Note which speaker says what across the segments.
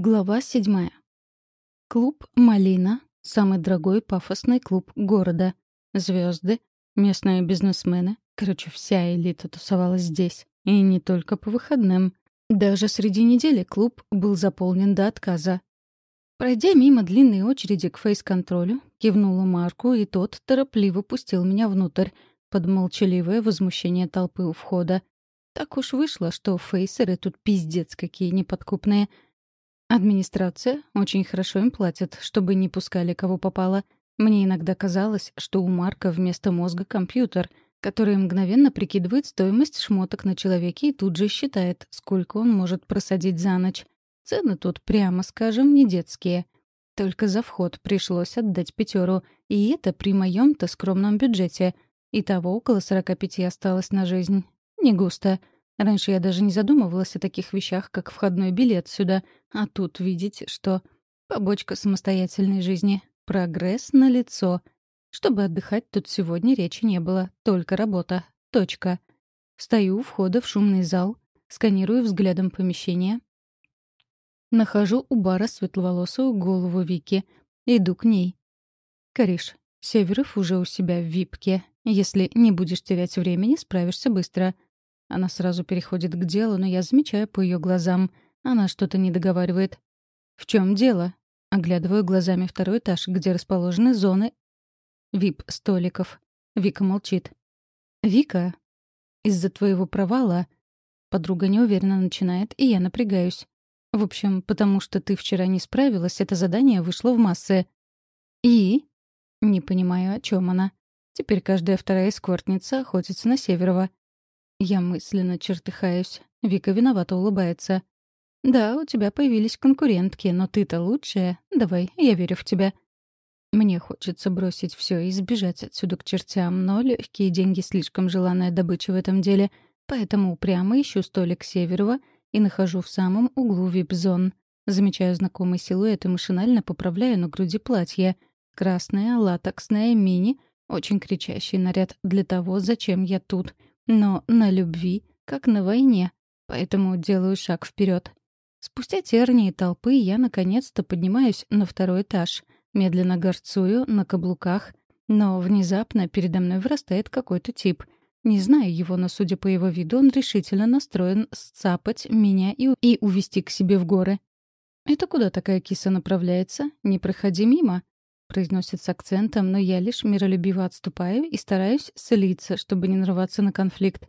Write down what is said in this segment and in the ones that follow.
Speaker 1: Глава седьмая. Клуб «Малина» — самый дорогой пафосный клуб города. Звезды, местные бизнесмены, короче, вся элита тусовалась здесь. И не только по выходным. Даже среди недели клуб был заполнен до отказа. Пройдя мимо длинной очереди к фейс-контролю, кивнула Марку, и тот торопливо пустил меня внутрь, под молчаливое возмущение толпы у входа. Так уж вышло, что фейсеры тут пиздец какие неподкупные — Администрация очень хорошо им платит, чтобы не пускали кого попало. Мне иногда казалось, что у Марка вместо мозга компьютер, который мгновенно прикидывает стоимость шмоток на человеке и тут же считает, сколько он может просадить за ночь. Цены тут, прямо скажем, не детские. Только за вход пришлось отдать пятеру, и это при моем-то скромном бюджете. Итого около 45 осталось на жизнь. Не густо. Раньше я даже не задумывалась о таких вещах, как входной билет сюда, а тут видите, что побочка самостоятельной жизни, прогресс на лицо. Чтобы отдыхать тут сегодня речи не было, только работа. Точка. Стою у входа в шумный зал, сканирую взглядом помещение. Нахожу у бара светловолосую голову Вики. Иду к ней. «Кариш, Северов уже у себя в випке. Если не будешь терять времени, справишься быстро». Она сразу переходит к делу, но я замечаю по ее глазам. Она что-то не договаривает. «В чем дело?» Оглядываю глазами второй этаж, где расположены зоны вип-столиков. Вика молчит. «Вика, из-за твоего провала...» Подруга неуверенно начинает, и я напрягаюсь. «В общем, потому что ты вчера не справилась, это задание вышло в массы». «И?» Не понимаю, о чем она. Теперь каждая вторая эскортница охотится на Северова. Я мысленно чертыхаюсь. Вика виновато улыбается. «Да, у тебя появились конкурентки, но ты-то лучшая. Давай, я верю в тебя». Мне хочется бросить все и сбежать отсюда к чертям, но легкие деньги слишком желанная добыча в этом деле, поэтому упрямо ищу столик Северова и нахожу в самом углу вип-зон. Замечаю знакомый силуэт и машинально поправляю на груди платье. Красное, латексное, мини — очень кричащий наряд для того, зачем я тут — но на любви, как на войне, поэтому делаю шаг вперед. Спустя тернии толпы я наконец-то поднимаюсь на второй этаж, медленно горцую на каблуках, но внезапно передо мной вырастает какой-то тип. Не знаю его, но, судя по его виду, он решительно настроен сцапать меня и, и увести к себе в горы. «Это куда такая киса направляется? Не проходи мимо!» Произносит с акцентом, но я лишь миролюбиво отступаю и стараюсь слиться, чтобы не нарваться на конфликт.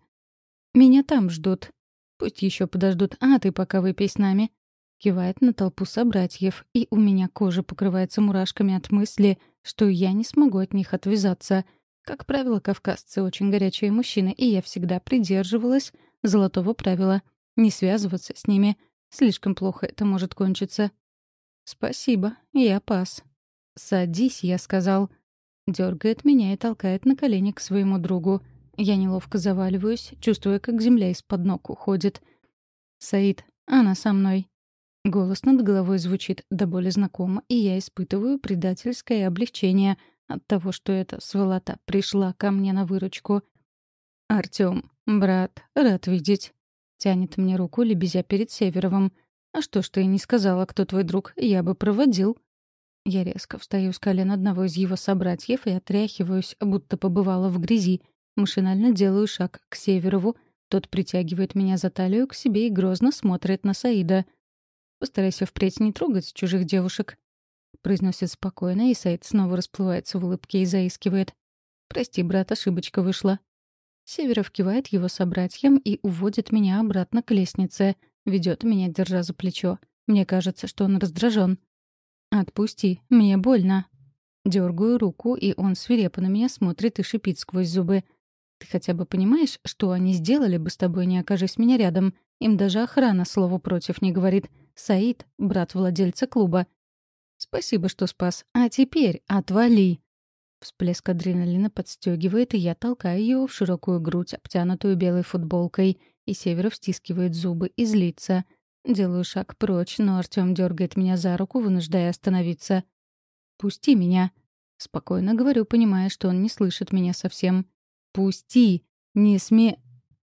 Speaker 1: «Меня там ждут. Пусть еще подождут, а ты пока выпей с нами». Кивает на толпу собратьев, и у меня кожа покрывается мурашками от мысли, что я не смогу от них отвязаться. Как правило, кавказцы очень горячие мужчины, и я всегда придерживалась золотого правила — не связываться с ними. Слишком плохо это может кончиться. «Спасибо, я пас», «Садись», — я сказал. Дергает меня и толкает на колени к своему другу. Я неловко заваливаюсь, чувствуя, как земля из-под ног уходит. «Саид, она со мной». Голос над головой звучит до боли знакомо, и я испытываю предательское облегчение от того, что эта сволота пришла ко мне на выручку. «Артём, брат, рад видеть». Тянет мне руку, лебезя перед Северовым. «А что ж ты не сказала, кто твой друг? Я бы проводил». Я резко встаю с колен одного из его собратьев и отряхиваюсь, будто побывала в грязи. Машинально делаю шаг к Северову. Тот притягивает меня за талию к себе и грозно смотрит на Саида. «Постарайся впредь не трогать чужих девушек», — произносит спокойно, и Саид снова расплывается в улыбке и заискивает. «Прости, брат, ошибочка вышла». Северов кивает его собратьям и уводит меня обратно к лестнице, ведет меня, держа за плечо. Мне кажется, что он раздражен. «Отпусти, мне больно». Дергаю руку, и он свирепо на меня смотрит и шипит сквозь зубы. «Ты хотя бы понимаешь, что они сделали бы с тобой, не окажись меня рядом? Им даже охрана слова против не говорит. Саид — брат владельца клуба». «Спасибо, что спас. А теперь отвали!» Всплеск адреналина подстегивает, и я толкаю его в широкую грудь, обтянутую белой футболкой, и Северов стискивает зубы и злится — Делаю шаг прочь, но Артём дергает меня за руку, вынуждая остановиться. «Пусти меня!» Спокойно говорю, понимая, что он не слышит меня совсем. «Пусти! Не сме...»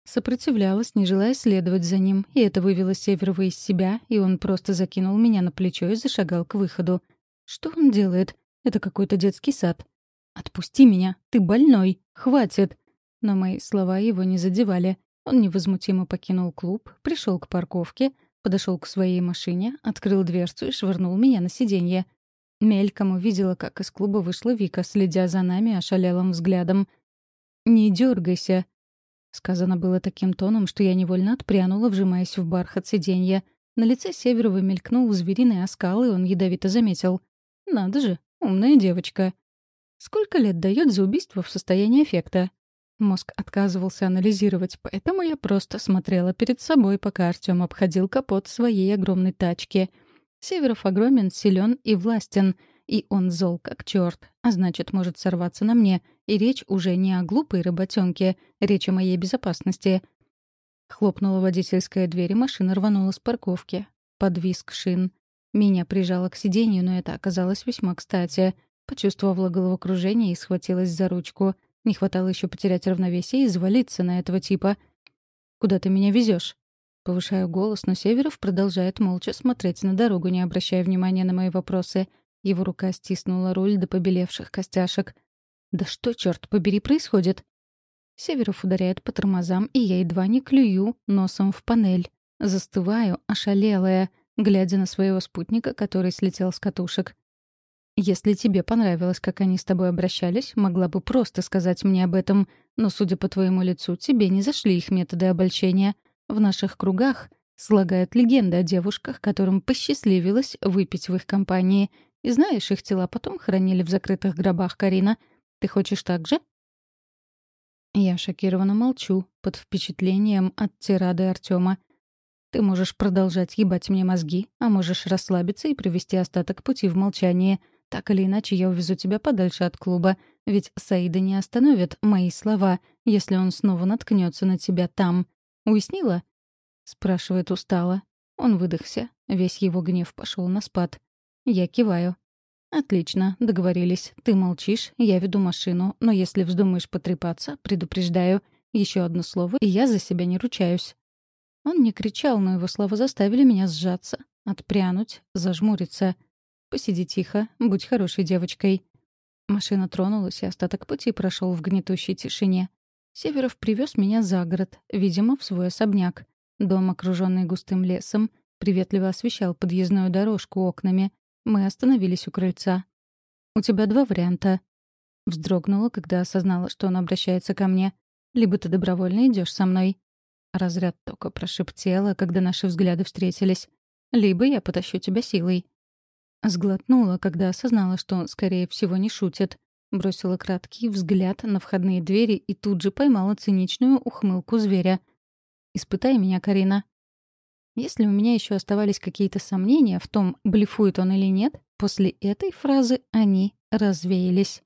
Speaker 1: Сопротивлялась, не желая следовать за ним, и это вывело Северова из себя, и он просто закинул меня на плечо и зашагал к выходу. Что он делает? Это какой-то детский сад. «Отпусти меня! Ты больной! Хватит!» Но мои слова его не задевали. Он невозмутимо покинул клуб, пришел к парковке, подошел к своей машине, открыл дверцу и швырнул меня на сиденье. Мельком увидела, как из клуба вышла Вика, следя за нами ошалелым взглядом. «Не дергайся», Сказано было таким тоном, что я невольно отпрянула, вжимаясь в бархат сиденья. На лице Северова мелькнул звериный оскал, и он ядовито заметил. «Надо же, умная девочка». «Сколько лет дает за убийство в состоянии эффекта?» Мозг отказывался анализировать, поэтому я просто смотрела перед собой, пока Артём обходил капот своей огромной тачки. Северов огромен, силен и властен — и он зол как черт, а значит, может сорваться на мне. И речь уже не о глупой работенке, речь о моей безопасности. Хлопнула водительская дверь, и машина рванула с парковки. Под виск шин. Меня прижало к сиденью, но это оказалось весьма кстати. Почувствовала головокружение и схватилась за ручку. Не хватало еще потерять равновесие и завалиться на этого типа. «Куда ты меня везешь? Повышаю голос, но Северов продолжает молча смотреть на дорогу, не обращая внимания на мои вопросы. Его рука стиснула руль до побелевших костяшек. «Да что, черт побери, происходит?» Северов ударяет по тормозам, и я едва не клюю носом в панель. Застываю, ошалелая, глядя на своего спутника, который слетел с катушек. «Если тебе понравилось, как они с тобой обращались, могла бы просто сказать мне об этом, но, судя по твоему лицу, тебе не зашли их методы обольщения. В наших кругах слагают легенды о девушках, которым посчастливилось выпить в их компании — и знаешь, их тела потом хранили в закрытых гробах, Карина. Ты хочешь так же?» Я шокированно молчу, под впечатлением от тирады Артема. «Ты можешь продолжать ебать мне мозги, а можешь расслабиться и провести остаток пути в молчании. Так или иначе, я увезу тебя подальше от клуба, ведь Саида не остановит мои слова, если он снова наткнется на тебя там. Уяснила?» Спрашивает устало. Он выдохся, весь его гнев пошел на спад. Я киваю. «Отлично, договорились. Ты молчишь, я веду машину, но если вздумаешь потрепаться, предупреждаю. Еще одно слово, и я за себя не ручаюсь». Он не кричал, но его слова заставили меня сжаться, отпрянуть, зажмуриться. «Посиди тихо, будь хорошей девочкой». Машина тронулась, и остаток пути прошел в гнетущей тишине. Северов привез меня за город, видимо, в свой особняк. Дом, окруженный густым лесом, приветливо освещал подъездную дорожку окнами. Мы остановились у крыльца. «У тебя два варианта». Вздрогнула, когда осознала, что он обращается ко мне. «Либо ты добровольно идешь со мной». Разряд тока прошептела, когда наши взгляды встретились. «Либо я потащу тебя силой». Сглотнула, когда осознала, что он, скорее всего, не шутит. Бросила краткий взгляд на входные двери и тут же поймала циничную ухмылку зверя. «Испытай меня, Карина. Если у меня еще оставались какие-то сомнения в том, блефует он или нет, после этой фразы они развеялись.